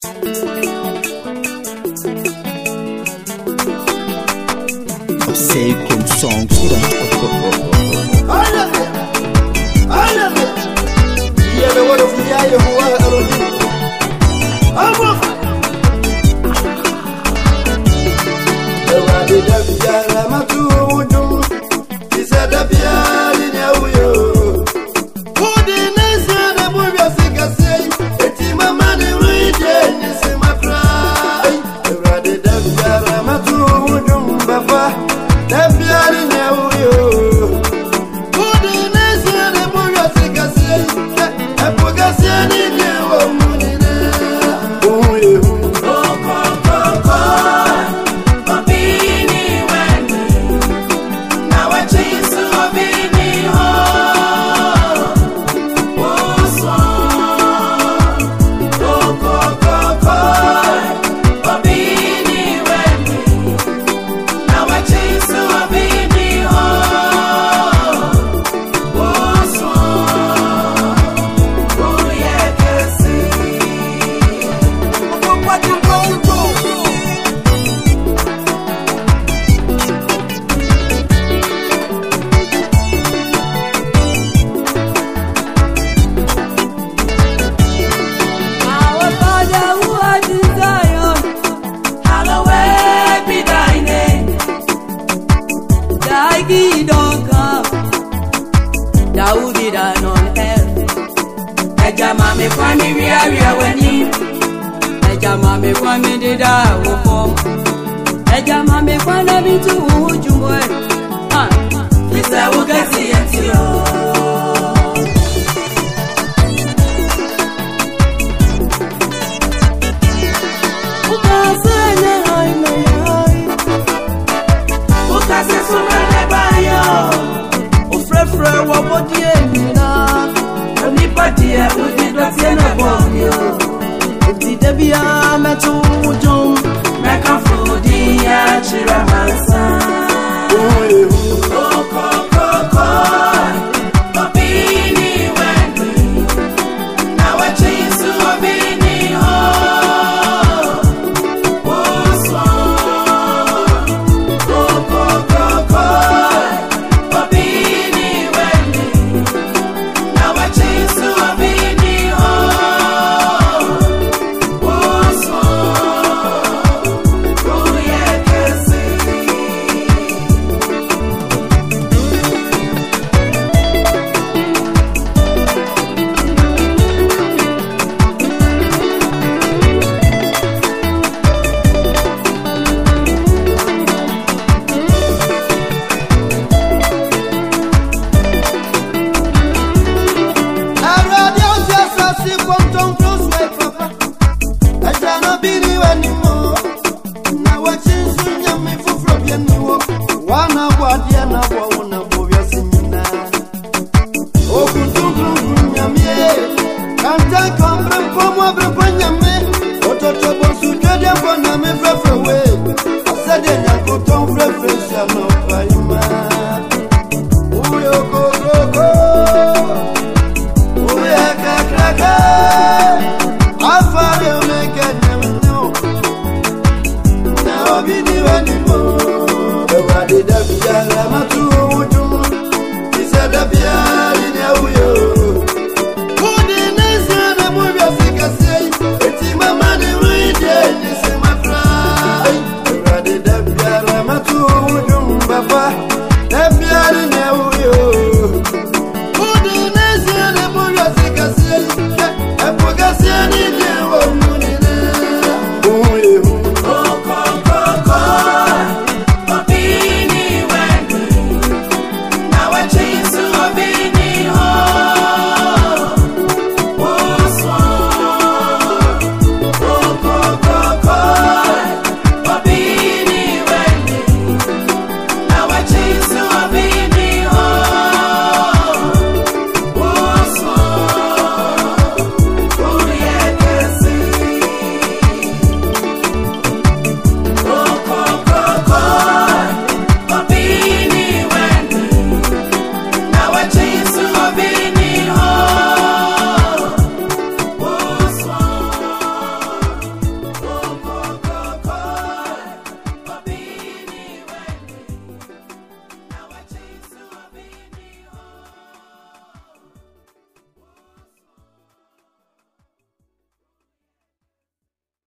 Second songs. I love it. I love it. Yeah, the one of the eye who are already. I'm off. The one that I'm. I would non done on earth. I got mommy for me, we are when you. I got mommy for me, did I? I got mommy for. frɛ wɔbɔdeɛ nyinaa onipa deɛ wodi dɔteɛ na bɔneo ɛti da biaa mɛto wana gwadia na waona bovya sinyina okutuntungu nyamie kanta kombre mpomwa brempo nyame. Ototo bonsujodia boname frefrewe asede nyankoton frefre sianopaima uyokoroko uyekakraka afade umekenyamno naobidiwani سلامة وجود بسبب يا